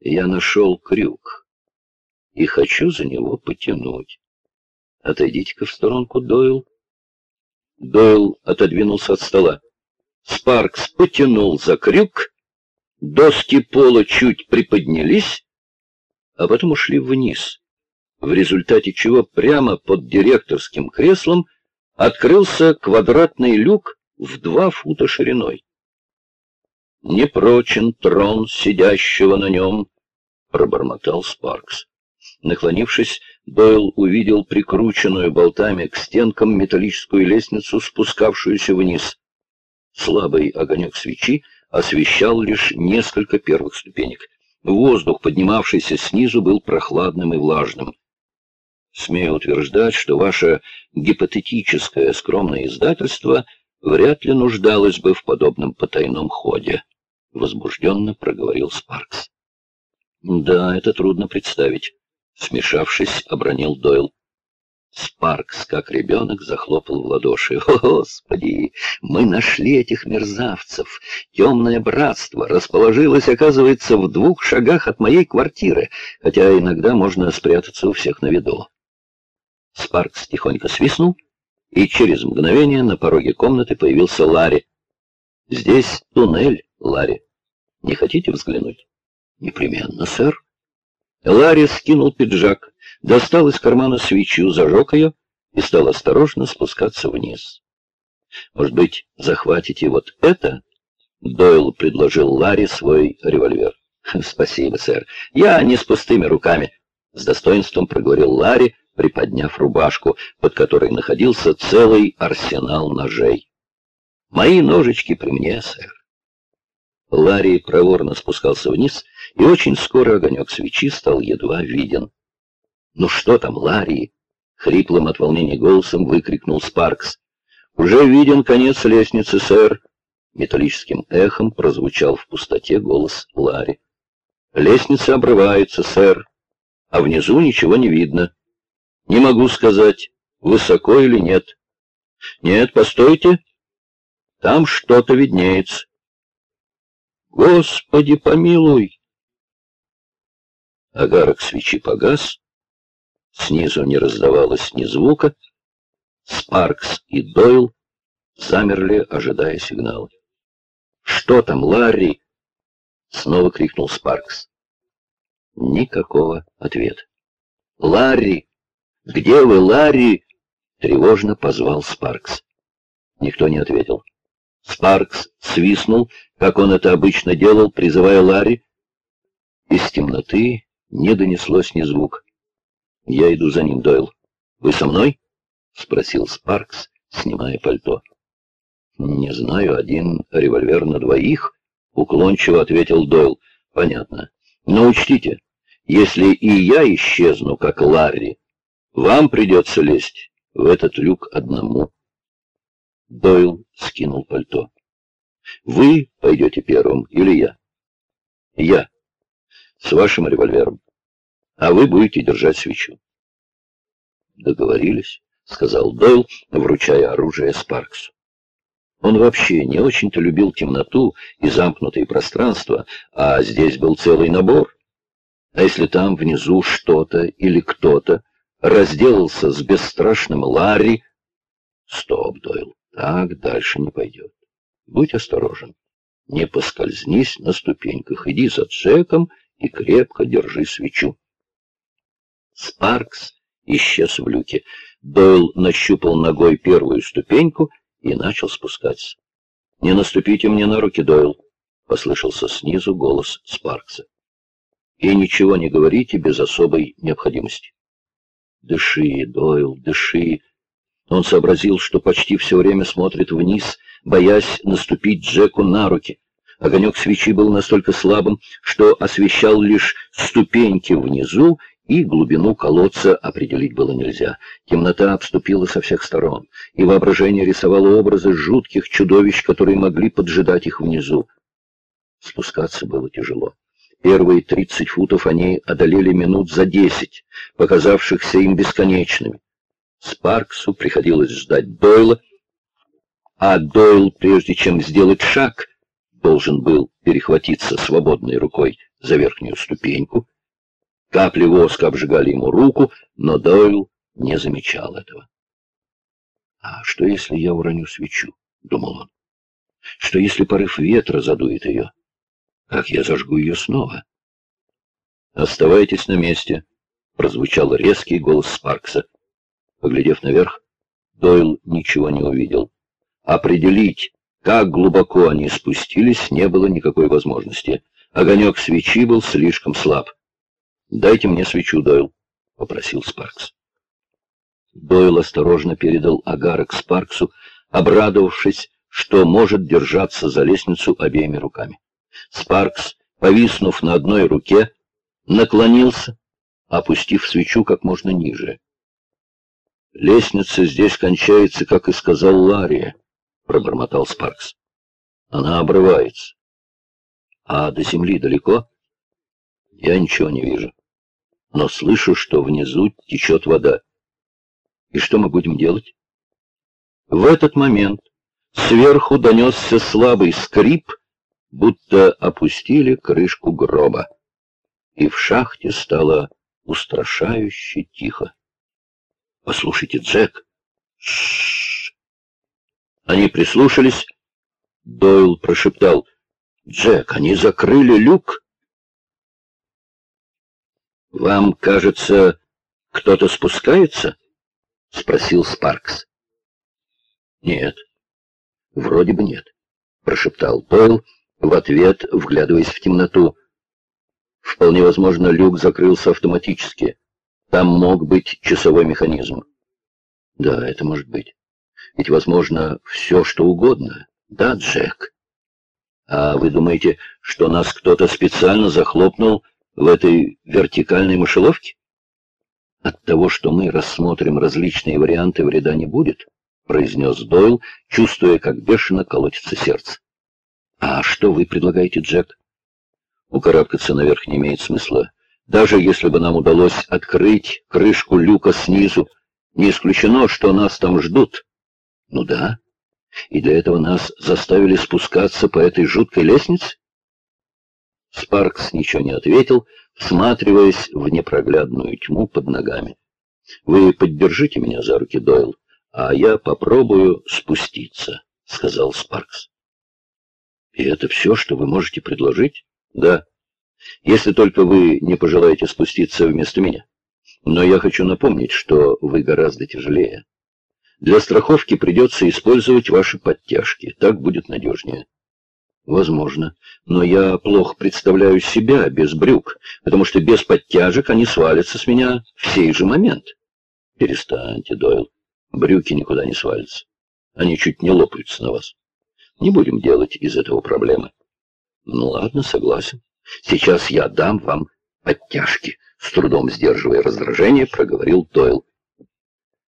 Я нашел крюк и хочу за него потянуть. Отойдите-ка в сторонку, Дойл. Дойл отодвинулся от стола. Спаркс потянул за крюк, доски пола чуть приподнялись, а потом ушли вниз, в результате чего прямо под директорским креслом открылся квадратный люк в два фута шириной. «Непрочен трон сидящего на нем», — пробормотал Спаркс. Наклонившись, Дойл увидел прикрученную болтами к стенкам металлическую лестницу, спускавшуюся вниз. Слабый огонек свечи освещал лишь несколько первых ступенек. Воздух, поднимавшийся снизу, был прохладным и влажным. Смею утверждать, что ваше гипотетическое скромное издательство вряд ли нуждалось бы в подобном потайном ходе, — возбужденно проговорил Спаркс. — Да, это трудно представить, — смешавшись, обронил Дойл. Спаркс, как ребенок, захлопал в ладоши. «О, Господи! Мы нашли этих мерзавцев! Темное братство расположилось, оказывается, в двух шагах от моей квартиры, хотя иногда можно спрятаться у всех на виду». Спаркс тихонько свистнул, и через мгновение на пороге комнаты появился Ларри. «Здесь туннель, Ларри. Не хотите взглянуть?» «Непременно, сэр». Ларри скинул пиджак, достал из кармана свечу, зажег ее и стал осторожно спускаться вниз. «Может быть, захватите вот это?» Дойл предложил Ларри свой револьвер. «Спасибо, сэр. Я не с пустыми руками», — с достоинством проговорил Ларри, приподняв рубашку, под которой находился целый арсенал ножей. «Мои ножички при мне, сэр». Ларри проворно спускался вниз, и очень скоро огонек свечи стал едва виден. «Ну что там, Ларри?» — хриплым от волнения голосом выкрикнул Спаркс. «Уже виден конец лестницы, сэр!» Металлическим эхом прозвучал в пустоте голос Ларри. «Лестница обрывается, сэр, а внизу ничего не видно. Не могу сказать, высоко или нет. Нет, постойте, там что-то виднеется. Господи, помилуй!» Агарок свечи погас, Снизу не раздавалось ни звука. Спаркс и Дойл замерли, ожидая сигнала. «Что там, Ларри?» — снова крикнул Спаркс. Никакого ответа. «Ларри! Где вы, Ларри?» — тревожно позвал Спаркс. Никто не ответил. Спаркс свистнул, как он это обычно делал, призывая Ларри. Из темноты не донеслось ни звука. Я иду за ним, Дойл. Вы со мной? Спросил Спаркс, снимая пальто. Не знаю, один револьвер на двоих, уклончиво ответил Дойл. Понятно. Но учтите, если и я исчезну, как Ларри, вам придется лезть в этот люк одному. Дойл скинул пальто. Вы пойдете первым или я? Я. С вашим револьвером а вы будете держать свечу. Договорились, сказал Дойл, вручая оружие Спарксу. Он вообще не очень-то любил темноту и замкнутые пространства, а здесь был целый набор. А если там внизу что-то или кто-то разделался с бесстрашным Ларри... Стоп, Дойл, так дальше не пойдет. Будь осторожен. Не поскользнись на ступеньках, иди за Джеком и крепко держи свечу. Спаркс исчез в люке. Дойл нащупал ногой первую ступеньку и начал спускаться. «Не наступите мне на руки, Дойл!» — послышался снизу голос Спаркса. «И ничего не говорите без особой необходимости». «Дыши, Дойл, дыши!» Он сообразил, что почти все время смотрит вниз, боясь наступить Джеку на руки. Огонек свечи был настолько слабым, что освещал лишь ступеньки внизу и глубину колодца определить было нельзя. Темнота обступила со всех сторон, и воображение рисовало образы жутких чудовищ, которые могли поджидать их внизу. Спускаться было тяжело. Первые тридцать футов они одолели минут за десять, показавшихся им бесконечными. Спарксу приходилось ждать Дойла, а Дойл, прежде чем сделать шаг, должен был перехватиться свободной рукой за верхнюю ступеньку. Капли воска обжигали ему руку, но Дойл не замечал этого. «А что, если я уроню свечу?» — думал он. «Что, если порыв ветра задует ее? Как я зажгу ее снова?» «Оставайтесь на месте», — прозвучал резкий голос Спаркса. Поглядев наверх, Дойл ничего не увидел. Определить, как глубоко они спустились, не было никакой возможности. Огонек свечи был слишком слаб. «Дайте мне свечу, Дойл», — попросил Спаркс. Дойл осторожно передал агарок Спарксу, обрадовавшись, что может держаться за лестницу обеими руками. Спаркс, повиснув на одной руке, наклонился, опустив свечу как можно ниже. «Лестница здесь кончается, как и сказал Ларри», — пробормотал Спаркс. «Она обрывается. А до земли далеко?» «Я ничего не вижу, но слышу, что внизу течет вода. И что мы будем делать?» В этот момент сверху донесся слабый скрип, будто опустили крышку гроба, и в шахте стало устрашающе тихо. «Послушайте, Джек!» Ш. Они прислушались. Дойл прошептал. «Джек, они закрыли люк!» «Вам кажется, кто-то спускается?» — спросил Спаркс. «Нет, вроде бы нет», — прошептал Дойл в ответ, вглядываясь в темноту. «Вполне возможно, люк закрылся автоматически». Там мог быть часовой механизм. Да, это может быть. Ведь, возможно, все, что угодно. Да, Джек? А вы думаете, что нас кто-то специально захлопнул в этой вертикальной мышеловке? От того, что мы рассмотрим различные варианты, вреда не будет, произнес Дойл, чувствуя, как бешено колотится сердце. А что вы предлагаете, Джек? Укарабкаться наверх не имеет смысла. Даже если бы нам удалось открыть крышку люка снизу, не исключено, что нас там ждут. Ну да, и для этого нас заставили спускаться по этой жуткой лестнице? Спаркс ничего не ответил, всматриваясь в непроглядную тьму под ногами. «Вы поддержите меня за руки, Дойл, а я попробую спуститься», — сказал Спаркс. «И это все, что вы можете предложить?» «Да». Если только вы не пожелаете спуститься вместо меня. Но я хочу напомнить, что вы гораздо тяжелее. Для страховки придется использовать ваши подтяжки. Так будет надежнее. Возможно. Но я плохо представляю себя без брюк, потому что без подтяжек они свалятся с меня в сей же момент. Перестаньте, Дойл. Брюки никуда не свалятся. Они чуть не лопаются на вас. Не будем делать из этого проблемы. Ну ладно, согласен. Сейчас я дам вам подтяжки. С трудом сдерживая раздражение, проговорил Дойл.